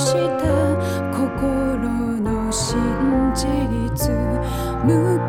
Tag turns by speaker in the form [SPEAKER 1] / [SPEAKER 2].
[SPEAKER 1] した心の真実。